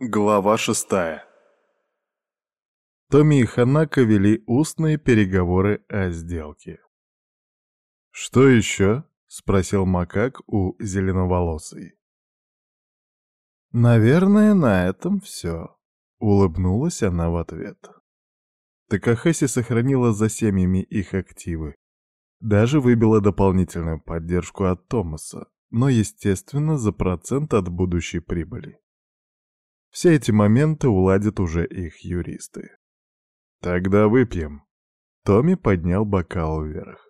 Глава шестая Томми и Ханака вели устные переговоры о сделке. «Что еще?» — спросил Макак у зеленоволосой. «Наверное, на этом все», — улыбнулась она в ответ. Такахаси сохранила за семьями их активы. Даже выбила дополнительную поддержку от Томаса, но, естественно, за процент от будущей прибыли. Все эти моменты уладят уже их юристы. «Тогда выпьем». Томми поднял бокал вверх.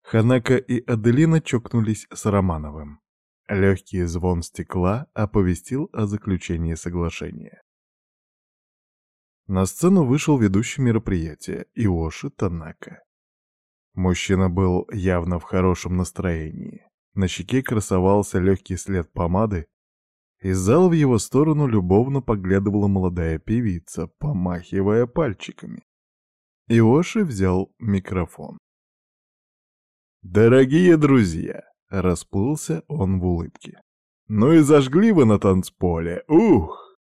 Ханака и Аделина чокнулись с Романовым. Легкий звон стекла оповестил о заключении соглашения. На сцену вышел ведущий мероприятия Иоши Танака. Мужчина был явно в хорошем настроении. На щеке красовался легкий след помады, из зала в его сторону любовно поглядывала молодая певица, помахивая пальчиками. Иоши взял микрофон. «Дорогие друзья!» — расплылся он в улыбке. «Ну и зажгли вы на танцполе! Ух!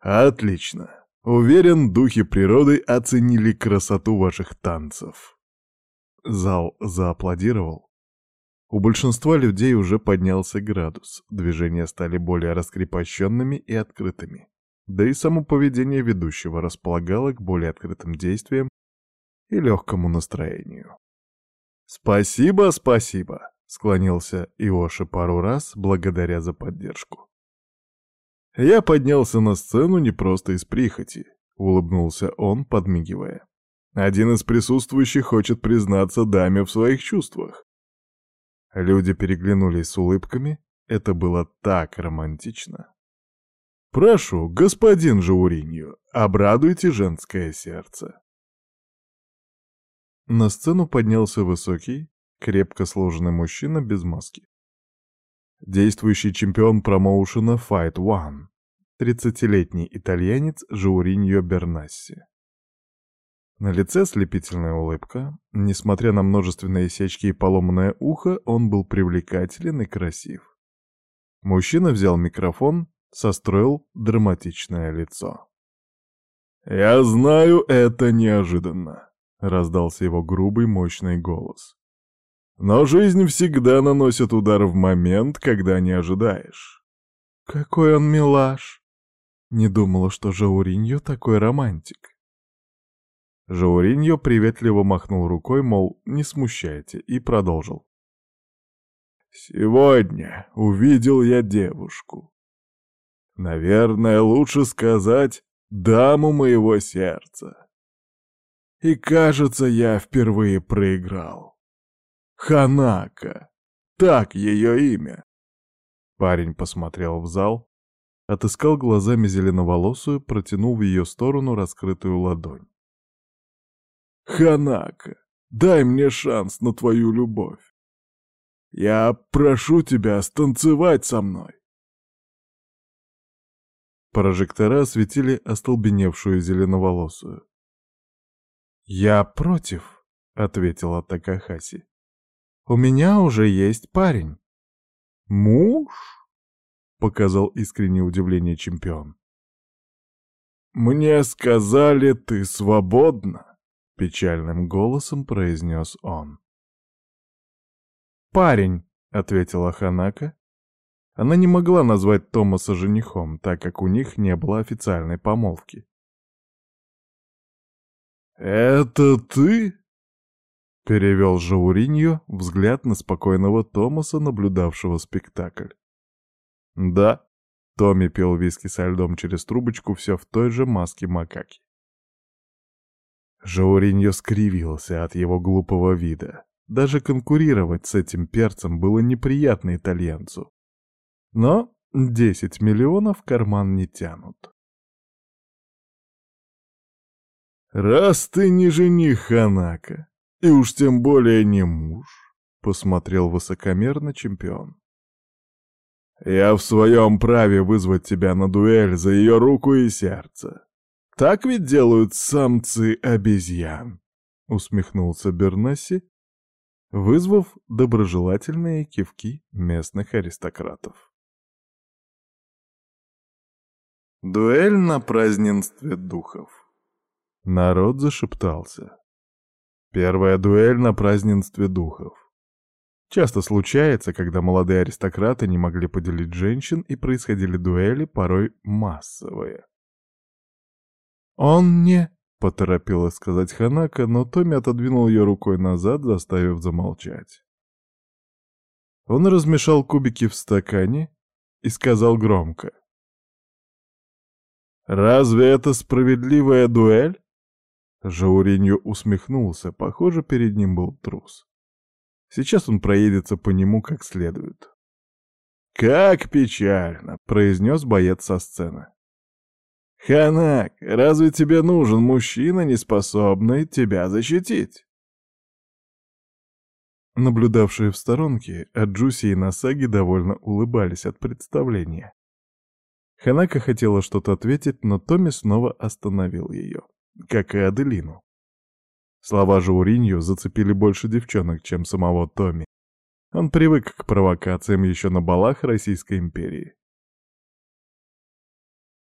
Отлично! Уверен, духи природы оценили красоту ваших танцев!» Зал зааплодировал, у большинства людей уже поднялся градус, движения стали более раскрепощенными и открытыми. Да и само поведение ведущего располагало к более открытым действиям и легкому настроению. «Спасибо, спасибо!» — склонился Иоши пару раз, благодаря за поддержку. «Я поднялся на сцену не просто из прихоти», — улыбнулся он, подмигивая. «Один из присутствующих хочет признаться даме в своих чувствах. Люди переглянулись с улыбками. Это было так романтично. «Прошу, господин Жауринью, обрадуйте женское сердце». На сцену поднялся высокий, крепко сложенный мужчина без маски. Действующий чемпион промоушена Fight One, 30-летний итальянец Жауриньо Бернасси. На лице слепительная улыбка. Несмотря на множественные сечки и поломанное ухо, он был привлекателен и красив. Мужчина взял микрофон, состроил драматичное лицо. «Я знаю, это неожиданно», — раздался его грубый мощный голос. «Но жизнь всегда наносит удар в момент, когда не ожидаешь». «Какой он милаш!» Не думала, что Жауриньо такой романтик. Жауриньо приветливо махнул рукой, мол, не смущайте, и продолжил. «Сегодня увидел я девушку. Наверное, лучше сказать даму моего сердца. И, кажется, я впервые проиграл. Ханака. Так ее имя. Парень посмотрел в зал, отыскал глазами зеленоволосую, протянул в ее сторону раскрытую ладонь. Ханака, дай мне шанс на твою любовь. Я прошу тебя станцевать со мной. Прожектора осветили остолбеневшую зеленоволосую. «Я против», — ответила Такахаси. «У меня уже есть парень». «Муж?» — показал искреннее удивление чемпион. «Мне сказали, ты свободна». Печальным голосом произнес он. «Парень», — ответила Ханака. Она не могла назвать Томаса женихом, так как у них не было официальной помолвки. «Это ты?» — перевел Жауриньо взгляд на спокойного Томаса, наблюдавшего спектакль. «Да», — Томми пил виски со льдом через трубочку все в той же маске макаки. Жауриньо скривился от его глупого вида. Даже конкурировать с этим перцем было неприятно итальянцу. Но 10 миллионов карман не тянут. «Раз ты не жених Ханака, и уж тем более не муж», — посмотрел высокомерно чемпион. «Я в своем праве вызвать тебя на дуэль за ее руку и сердце. Так ведь делают самцы обезьян, усмехнулся Бернесси, вызвав доброжелательные кивки местных аристократов. Дуэль на празднестве духов. Народ зашептался. Первая дуэль на празднестве духов. Часто случается, когда молодые аристократы не могли поделить женщин и происходили дуэли, порой массовые. «Он не...» — поторопилась сказать Ханака, но Томми отодвинул ее рукой назад, заставив замолчать. Он размешал кубики в стакане и сказал громко. «Разве это справедливая дуэль?» Жауринью усмехнулся, похоже, перед ним был трус. Сейчас он проедется по нему как следует. «Как печально!» — произнес боец со сцены. «Ханак, разве тебе нужен мужчина, не способный тебя защитить?» Наблюдавшие в сторонке, Аджуси и Насаги довольно улыбались от представления. Ханака хотела что-то ответить, но Томми снова остановил ее, как и Аделину. Слова Жауринью зацепили больше девчонок, чем самого Томми. Он привык к провокациям еще на балах Российской империи.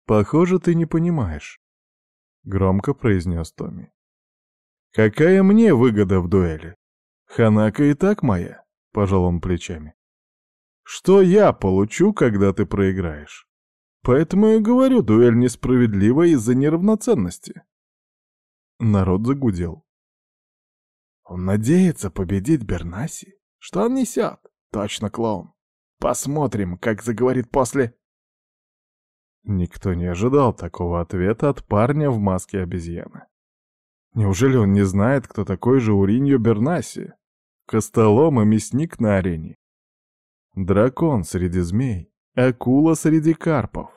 «Похоже, ты не понимаешь», — громко произнес Томми. «Какая мне выгода в дуэли? Ханака и так моя», — пожал он плечами. «Что я получу, когда ты проиграешь?» Поэтому я говорю, дуэль несправедлива из-за неравноценности. Народ загудел. Он надеется победить Бернаси? Что он несет? Точно клоун. Посмотрим, как заговорит после... Никто не ожидал такого ответа от парня в маске обезьяны. Неужели он не знает, кто такой же Уриньо Бернаси? Костолом и мясник на арене. Дракон среди змей. Акула среди карпов.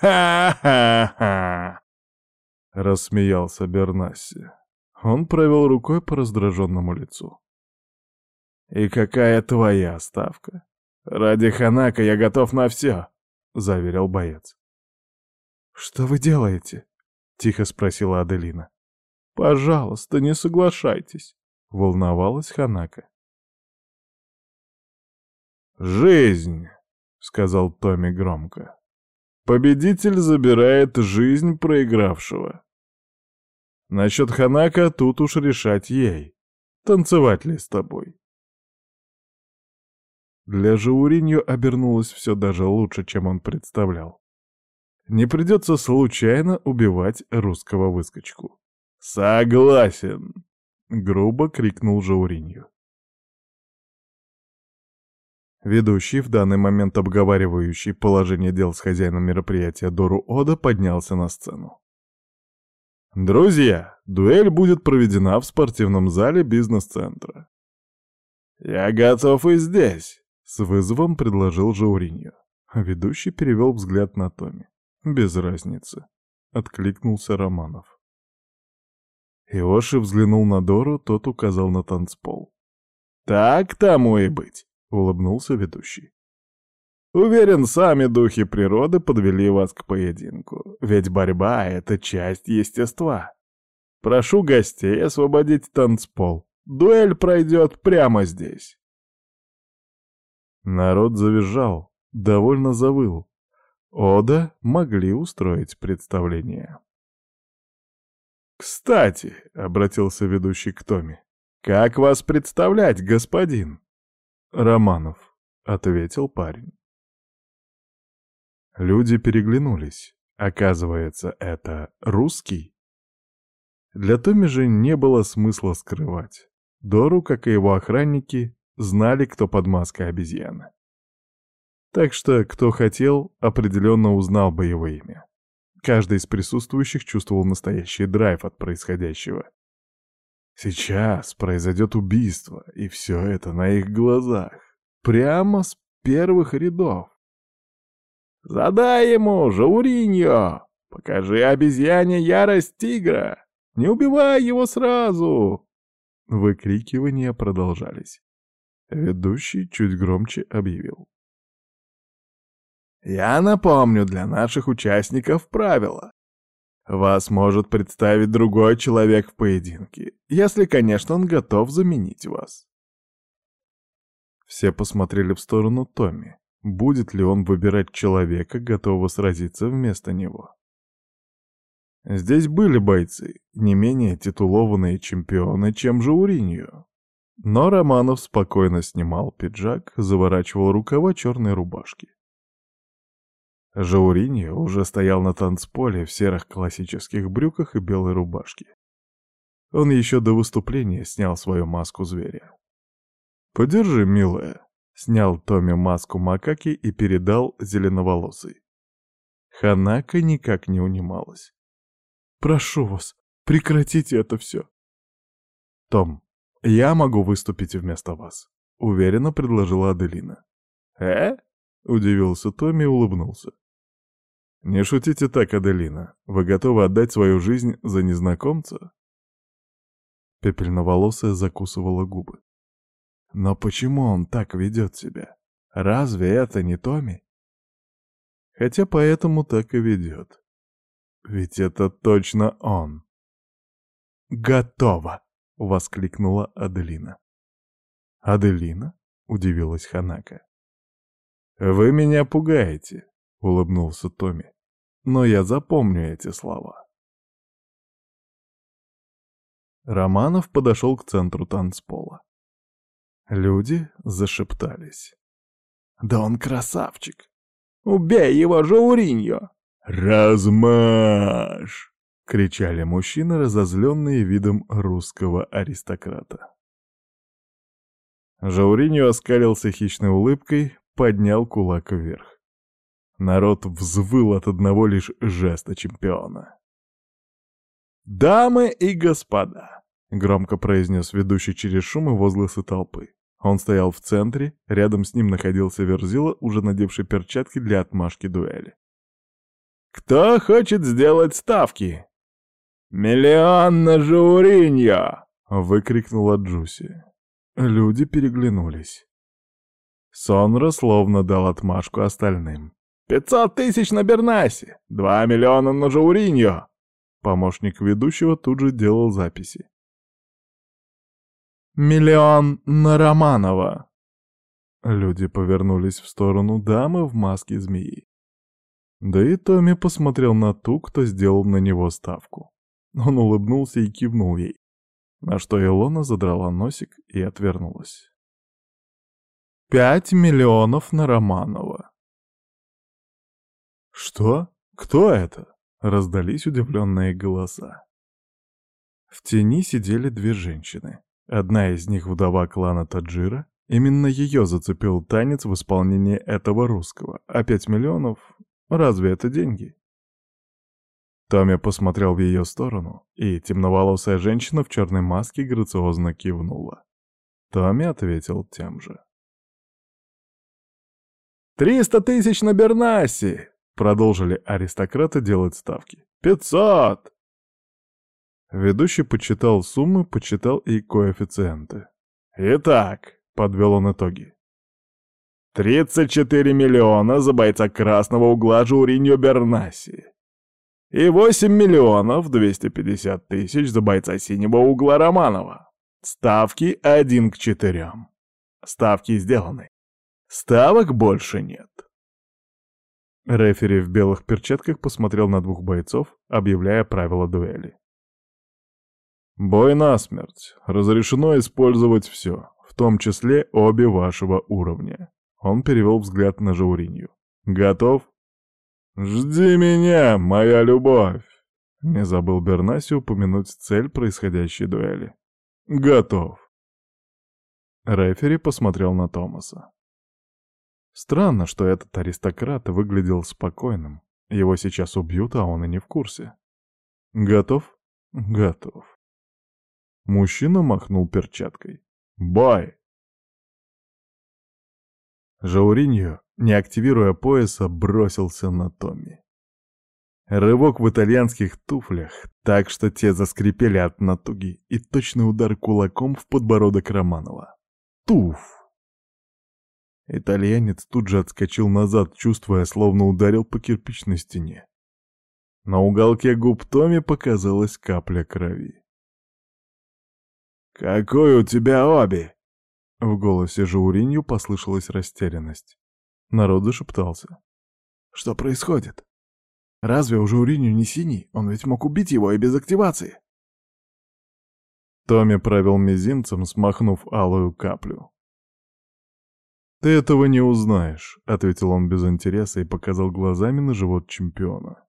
«Ха-ха-ха!» — рассмеялся Бернасси. Он провел рукой по раздраженному лицу. «И какая твоя ставка? Ради Ханака я готов на все!» — заверил боец. «Что вы делаете?» — тихо спросила Аделина. «Пожалуйста, не соглашайтесь», — волновалась Ханака. «Жизнь!» — сказал Томми громко. «Победитель забирает жизнь проигравшего. Насчет Ханака тут уж решать ей. Танцевать ли с тобой?» Для Жауриньо обернулось все даже лучше, чем он представлял. Не придется случайно убивать русского выскочку. «Согласен!» — грубо крикнул Жауриньо. Ведущий, в данный момент обговаривающий положение дел с хозяином мероприятия Дору Ода, поднялся на сцену. «Друзья, дуэль будет проведена в спортивном зале бизнес-центра». «Я готов и здесь», — с вызовом предложил Жауриньо. Ведущий перевел взгляд на Томи. «Без разницы», — откликнулся Романов. Иоши взглянул на Дору, тот указал на танцпол. «Так тому и быть улыбнулся ведущий. Уверен, сами духи природы подвели вас к поединку, ведь борьба — это часть естества. Прошу гостей освободить танцпол. Дуэль пройдет прямо здесь. Народ завизжал, довольно завыл. Ода могли устроить представление. «Кстати», — обратился ведущий к Томе, — «как вас представлять, господин?» «Романов», — ответил парень. Люди переглянулись. Оказывается, это русский? Для Томми же не было смысла скрывать. Дору, как и его охранники, знали, кто под маской обезьяны. Так что, кто хотел, определенно узнал бы его имя. Каждый из присутствующих чувствовал настоящий драйв от происходящего. Сейчас произойдет убийство, и все это на их глазах, прямо с первых рядов. «Задай ему, Жауриньо! Покажи обезьяне ярость тигра! Не убивай его сразу!» Выкрикивания продолжались. Ведущий чуть громче объявил. «Я напомню для наших участников правила. Вас может представить другой человек в поединке, если, конечно, он готов заменить вас. Все посмотрели в сторону Томми. будет ли он выбирать человека, готового сразиться вместо него. Здесь были бойцы, не менее титулованные чемпионы, чем Жауринью. Но Романов спокойно снимал пиджак, заворачивал рукава черной рубашки. Жауриньо уже стоял на танцполе в серых классических брюках и белой рубашке. Он еще до выступления снял свою маску зверя. «Подержи, милая», — снял Томми маску макаки и передал зеленоволосый. Ханака никак не унималась. «Прошу вас, прекратите это все». «Том, я могу выступить вместо вас», — уверенно предложила Аделина. «Э?» — удивился Томми и улыбнулся. «Не шутите так, Аделина. Вы готовы отдать свою жизнь за незнакомца?» Пепельноволосая закусывала губы. «Но почему он так ведет себя? Разве это не Томми?» Хотя поэтому так и ведет. Ведь это точно он. «Готово!» — воскликнула Аделина. «Аделина?» — удивилась Ханака. «Вы меня пугаете», — улыбнулся Томми но я запомню эти слова. Романов подошел к центру танцпола. Люди зашептались. «Да он красавчик! Убей его, Жауриньо!» «Размажь!» — кричали мужчины, разозленные видом русского аристократа. Жауриньо оскалился хищной улыбкой, поднял кулак вверх. Народ взвыл от одного лишь жеста чемпиона. «Дамы и господа!» — громко произнес ведущий через шум и возгласы толпы. Он стоял в центре, рядом с ним находился Верзила, уже надевший перчатки для отмашки дуэли. «Кто хочет сделать ставки?» «Миллион на Жауриньо!» — выкрикнула Джуси. Люди переглянулись. Сонра словно дал отмашку остальным. «Пятьсот тысяч на Бернасе! Два миллиона на Жауриньо!» Помощник ведущего тут же делал записи. «Миллион на Романова!» Люди повернулись в сторону дамы в маске змеи. Да и Томми посмотрел на ту, кто сделал на него ставку. Он улыбнулся и кивнул ей, на что Илона задрала носик и отвернулась. «Пять миллионов на Романова!» «Что? Кто это?» — раздались удивленные голоса. В тени сидели две женщины. Одна из них вдова клана Таджира. Именно ее зацепил танец в исполнении этого русского. А пять миллионов — разве это деньги? Томми посмотрел в ее сторону, и темноволосая женщина в черной маске грациозно кивнула. Томми ответил тем же. «Триста тысяч на Бернасе!» Продолжили аристократы делать ставки. «Пятьсот!» Ведущий почитал суммы, почитал и коэффициенты. «Итак», — подвел он итоги. «34 миллиона за бойца красного угла Журиньо Бернаси. И 8 миллионов 250 тысяч за бойца синего угла Романова. Ставки один к четырем. Ставки сделаны. Ставок больше нет. Рефери в белых перчатках посмотрел на двух бойцов, объявляя правила дуэли. «Бой насмерть. Разрешено использовать все, в том числе обе вашего уровня». Он перевел взгляд на Жауринью. «Готов?» «Жди меня, моя любовь!» Не забыл Бернаси упомянуть цель происходящей дуэли. «Готов!» Рефери посмотрел на Томаса. Странно, что этот аристократ выглядел спокойным. Его сейчас убьют, а он и не в курсе. Готов? Готов. Мужчина махнул перчаткой. Бой! Жауриньо, не активируя пояса, бросился на Томми. Рывок в итальянских туфлях, так что те заскрипели от натуги, и точный удар кулаком в подбородок Романова. Туф! Итальянец тут же отскочил назад, чувствуя, словно ударил по кирпичной стене. На уголке губ Томи показалась капля крови. «Какой у тебя оби?» В голосе Жауринью послышалась растерянность. Народ зашептался. «Что происходит? Разве уже Уринью не синий? Он ведь мог убить его и без активации!» Томми провел мизинцем, смахнув алую каплю. «Ты этого не узнаешь», — ответил он без интереса и показал глазами на живот чемпиона.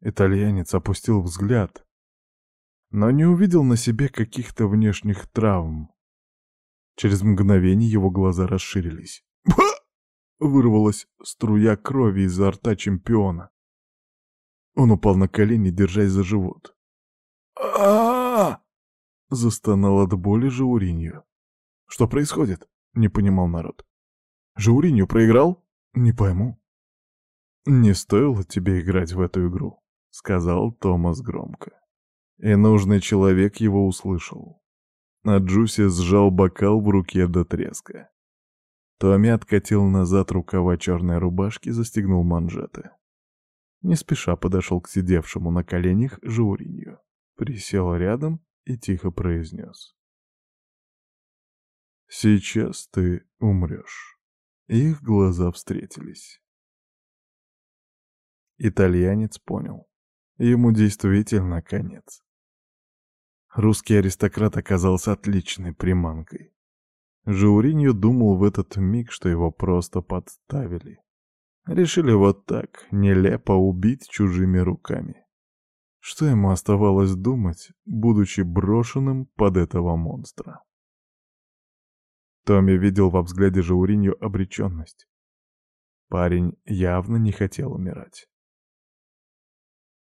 Итальянец опустил взгляд, но не увидел на себе каких-то внешних травм. Через мгновение его глаза расширились. Вырвалась струя крови изо рта чемпиона. Он упал на колени, держась за живот. а Застонал от боли Жауринью. «Что происходит?» — не понимал народ. «Жауринью проиграл? Не пойму». «Не стоило тебе играть в эту игру», — сказал Томас громко. И нужный человек его услышал. А Джуси сжал бокал в руке до треска. Томми откатил назад рукава черной рубашки, застегнул манжеты. Не спеша подошел к сидевшему на коленях Жауринью, присел рядом и тихо произнес. Сейчас ты умрешь. Их глаза встретились. Итальянец понял. Ему действительно конец. Русский аристократ оказался отличной приманкой. Жауриньо думал в этот миг, что его просто подставили. Решили вот так, нелепо убить чужими руками. Что ему оставалось думать, будучи брошенным под этого монстра? Томми видел во взгляде Жауринью обреченность. Парень явно не хотел умирать.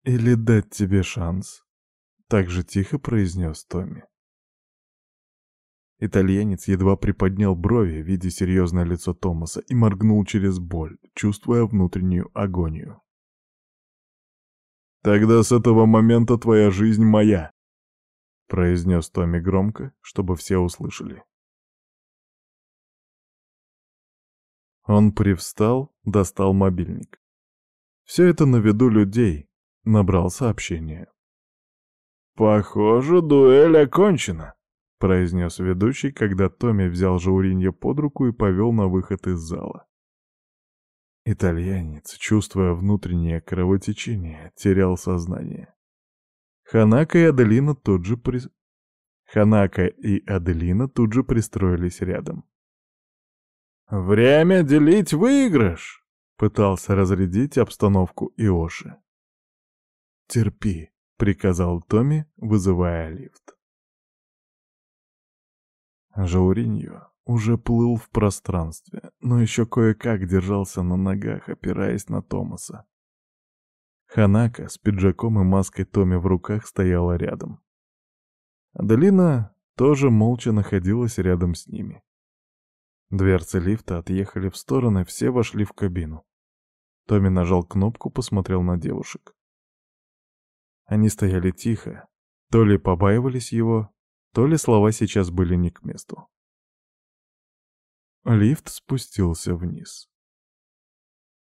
«Или дать тебе шанс?» — так же тихо произнес Томми. Итальянец едва приподнял брови, видя серьезное лицо Томаса, и моргнул через боль, чувствуя внутреннюю агонию. «Тогда с этого момента твоя жизнь моя», — произнес Томми громко, чтобы все услышали. Он привстал, достал мобильник. Все это на виду людей. Набрал сообщение. «Похоже, дуэль окончена», — произнес ведущий, когда Томми взял Жауринья под руку и повел на выход из зала. Итальянец, чувствуя внутреннее кровотечение, терял сознание. Ханака и Аделина тут же при... Ханака и Аделина тут же пристроились рядом. «Время делить выигрыш!» — пытался разрядить обстановку Иоши. «Терпи», — приказал Томми, вызывая лифт. Жауриньо уже плыл в пространстве, но еще кое-как держался на ногах, опираясь на Томаса. Ханака с пиджаком и маской Томми в руках стояла рядом. Аделина тоже молча находилась рядом с ними. Дверцы лифта отъехали в стороны, все вошли в кабину. Томми нажал кнопку, посмотрел на девушек. Они стояли тихо, то ли побаивались его, то ли слова сейчас были не к месту. Лифт спустился вниз.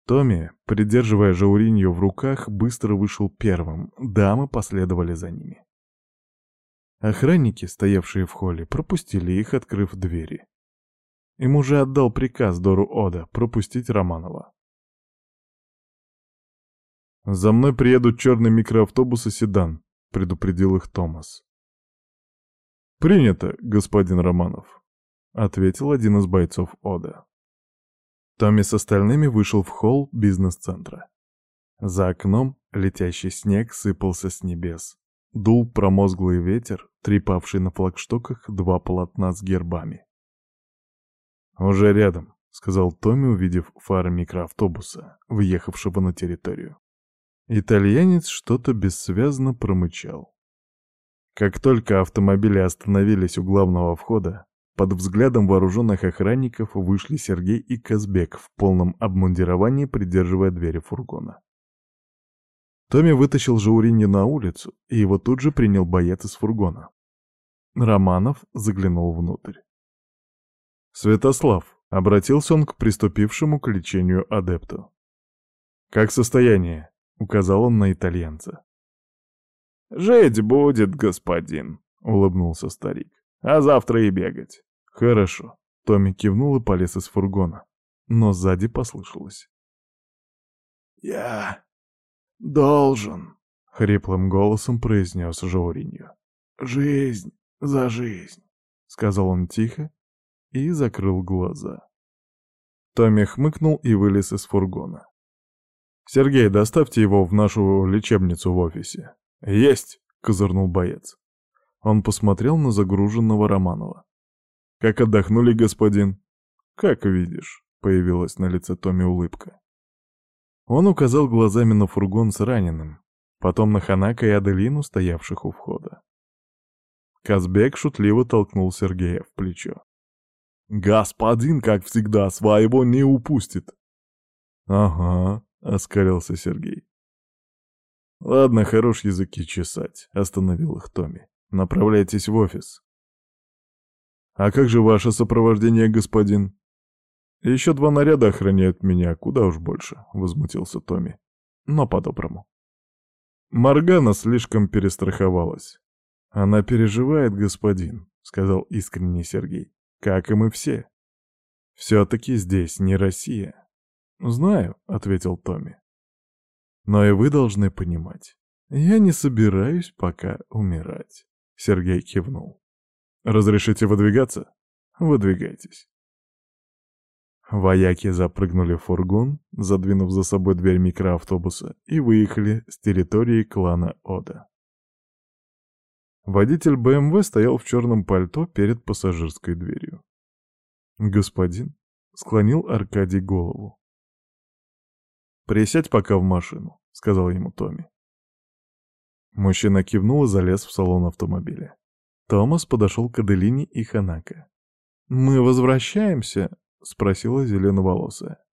Томми, придерживая Жауринью в руках, быстро вышел первым, дамы последовали за ними. Охранники, стоявшие в холле, пропустили их, открыв двери. Им уже отдал приказ Дору Ода пропустить Романова. «За мной приедут черный микроавтобус и седан», — предупредил их Томас. «Принято, господин Романов», — ответил один из бойцов Ода. Томми с остальными вышел в холл бизнес-центра. За окном летящий снег сыпался с небес. Дул промозглый ветер, трепавший на флагштоках два полотна с гербами. «Уже рядом», — сказал Томми, увидев фары микроавтобуса, въехавшего на территорию. Итальянец что-то бессвязно промычал. Как только автомобили остановились у главного входа, под взглядом вооруженных охранников вышли Сергей и Казбек в полном обмундировании, придерживая двери фургона. Томми вытащил Жауринья на улицу, и его тут же принял боец из фургона. Романов заглянул внутрь. «Святослав», — обратился он к приступившему к лечению адепту. «Как состояние?» — указал он на итальянца. «Жить будет, господин», — улыбнулся старик. «А завтра и бегать». «Хорошо», — Томми кивнул и полез из фургона, но сзади послышалось. «Я должен», — хриплым голосом произнес Жауринью. «Жизнь за жизнь», — сказал он тихо и закрыл глаза. Томми хмыкнул и вылез из фургона. «Сергей, доставьте его в нашу лечебницу в офисе». «Есть!» — козырнул боец. Он посмотрел на загруженного Романова. «Как отдохнули, господин?» «Как видишь», — появилась на лице Томми улыбка. Он указал глазами на фургон с раненым, потом на Ханака и Аделину, стоявших у входа. Казбек шутливо толкнул Сергея в плечо. «Господин, как всегда, своего не упустит!» «Ага», — оскалился Сергей. «Ладно, хорош языки чесать», — остановил их Томми. «Направляйтесь в офис». «А как же ваше сопровождение, господин?» «Еще два наряда охраняют меня, куда уж больше», — возмутился Томми. «Но по-доброму». Маргана слишком перестраховалась. «Она переживает, господин», — сказал искренне Сергей. «Как и мы все. Все-таки здесь не Россия». «Знаю», — ответил Томми. «Но и вы должны понимать, я не собираюсь пока умирать», — Сергей кивнул. «Разрешите выдвигаться? Выдвигайтесь». Вояки запрыгнули в фургон, задвинув за собой дверь микроавтобуса, и выехали с территории клана Ода. Водитель БМВ стоял в черном пальто перед пассажирской дверью. «Господин», — склонил Аркадий голову. «Присядь пока в машину», — сказал ему Томми. Мужчина кивнул и залез в салон автомобиля. Томас подошел к Аделине и Ханака. «Мы возвращаемся?» — спросила зеленоволосая.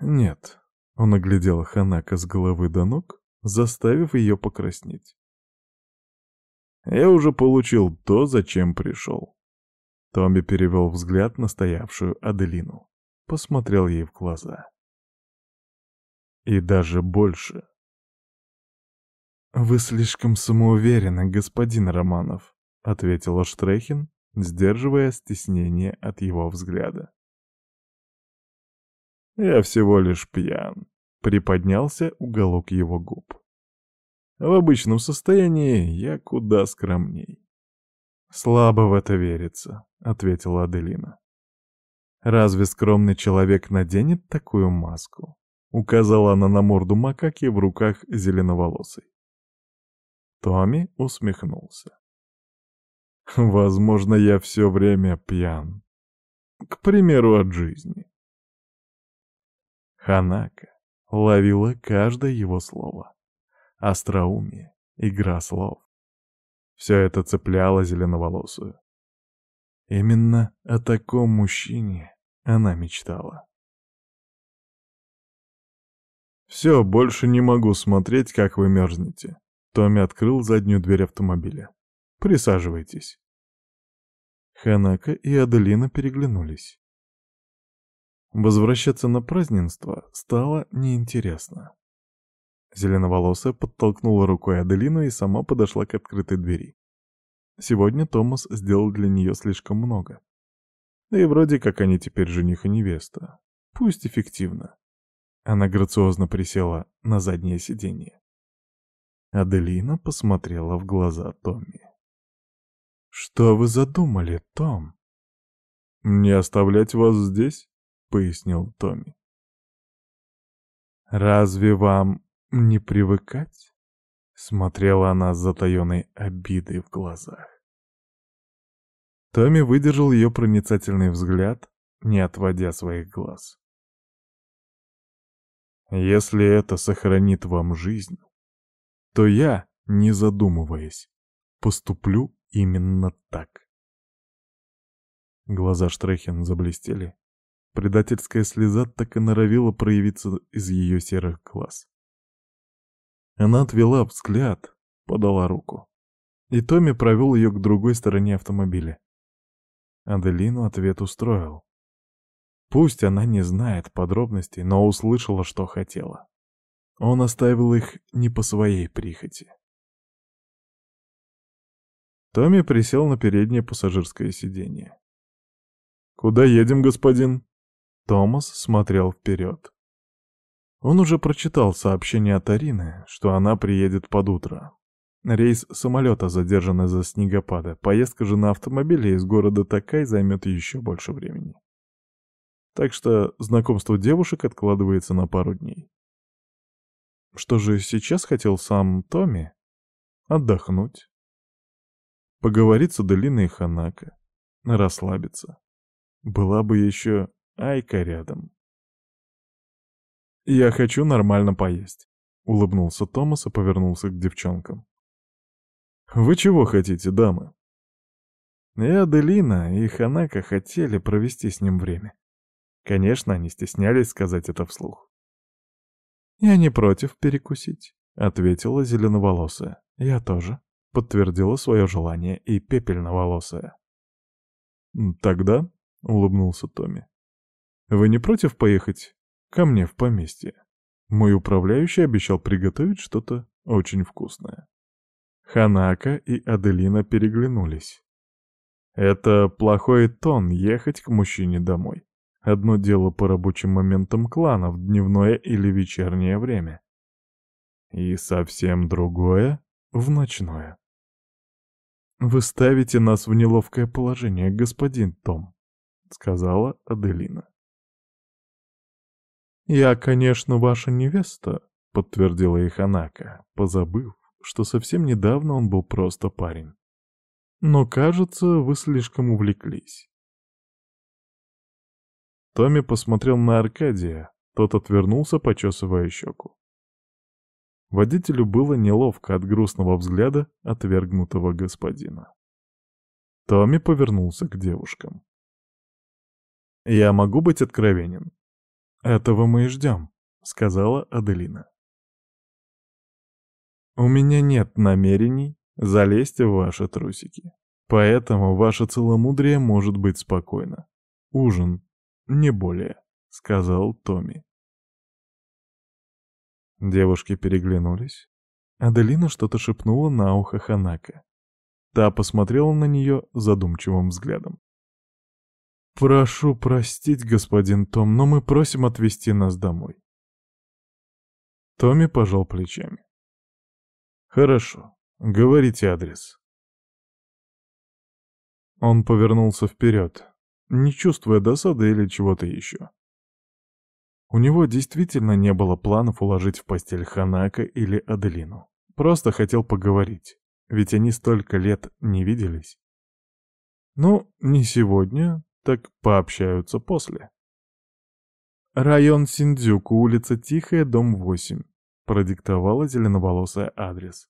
«Нет», — он оглядел Ханака с головы до ног, заставив ее покраснеть. «Я уже получил то, зачем пришел». Томми перевел взгляд на стоявшую Аделину, посмотрел ей в глаза. И даже больше. «Вы слишком самоуверенны, господин Романов», — ответила Штрехин, сдерживая стеснение от его взгляда. «Я всего лишь пьян», — приподнялся уголок его губ. «В обычном состоянии я куда скромней». «Слабо в это верится», — ответила Аделина. «Разве скромный человек наденет такую маску?» — указала она на морду макаки в руках зеленоволосой. Томми усмехнулся. Возможно, я все время пьян. К примеру, от жизни. Ханака ловила каждое его слово. Остроумие, игра слов. Все это цепляло зеленоволосую. Именно о таком мужчине она мечтала. «Все, больше не могу смотреть, как вы мерзнете». Томми открыл заднюю дверь автомобиля. Присаживайтесь». Ханака и Аделина переглянулись. Возвращаться на празднество стало неинтересно. Зеленоволосая подтолкнула рукой Аделину и сама подошла к открытой двери. Сегодня Томас сделал для нее слишком много. Да и вроде как они теперь жених и невеста. Пусть эффективно. Она грациозно присела на заднее сиденье. Аделина посмотрела в глаза Томми. «Что вы задумали, Том?» «Не оставлять вас здесь?» — пояснил Томми. «Разве вам не привыкать?» — смотрела она с затаенной обидой в глазах. Томми выдержал ее проницательный взгляд, не отводя своих глаз. «Если это сохранит вам жизнь, то я, не задумываясь, поступлю именно так. Глаза Штрехин заблестели. Предательская слеза так и норовила проявиться из ее серых глаз. Она отвела взгляд, подала руку. И Томми провел ее к другой стороне автомобиля. Аделину ответ устроил. Пусть она не знает подробностей, но услышала, что хотела. Он оставил их не по своей прихоти. Томми присел на переднее пассажирское сиденье. «Куда едем, господин?» Томас смотрел вперед. Он уже прочитал сообщение от Арины, что она приедет под утро. Рейс самолета задержан из-за снегопада. Поездка же на автомобиле из города Такай займет еще больше времени. Так что знакомство девушек откладывается на пару дней. Что же сейчас хотел сам Томми? Отдохнуть. Поговорить с Аделиной и Ханако. Расслабиться. Была бы еще Айка рядом. «Я хочу нормально поесть», — улыбнулся Томас и повернулся к девчонкам. «Вы чего хотите, дамы?» И Аделина, и Ханака хотели провести с ним время. Конечно, они стеснялись сказать это вслух. «Я не против перекусить», — ответила зеленоволосая. «Я тоже», — подтвердила свое желание и пепельноволосая. «Тогда», — улыбнулся Томми, — «вы не против поехать ко мне в поместье? Мой управляющий обещал приготовить что-то очень вкусное». Ханака и Аделина переглянулись. Это плохой тон ехать к мужчине домой. Одно дело по рабочим моментам клана в дневное или вечернее время. И совсем другое — в ночное. «Вы ставите нас в неловкое положение, господин Том», — сказала Аделина. «Я, конечно, ваша невеста», — подтвердила их Анака, позабыв, что совсем недавно он был просто парень. «Но, кажется, вы слишком увлеклись». Томми посмотрел на Аркадия, тот отвернулся, почесывая щеку. Водителю было неловко от грустного взгляда отвергнутого господина. Томми повернулся к девушкам. «Я могу быть откровенен?» «Этого мы и ждем», — сказала Аделина. «У меня нет намерений залезть в ваши трусики, поэтому ваше целомудрие может быть спокойно. Ужин «Не более», — сказал Томми. Девушки переглянулись. Аделина что-то шепнула на ухо Ханака. Та посмотрела на нее задумчивым взглядом. «Прошу простить, господин Том, но мы просим отвезти нас домой». Томми пожал плечами. «Хорошо, говорите адрес». Он повернулся вперед, не чувствуя досады или чего-то еще. У него действительно не было планов уложить в постель Ханака или Аделину. Просто хотел поговорить, ведь они столько лет не виделись. Ну, не сегодня, так пообщаются после. Район Синдзюку, улица Тихая, дом 8. Продиктовала зеленоволосая адрес.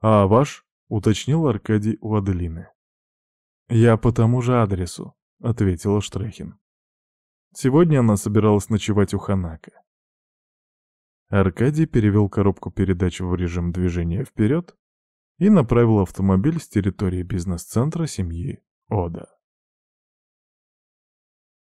«А ваш?» — уточнил Аркадий у Аделины. «Я по тому же адресу», — ответила Штрехин. Сегодня она собиралась ночевать у Ханака. Аркадий перевел коробку передач в режим движения вперед и направил автомобиль с территории бизнес-центра семьи Ода.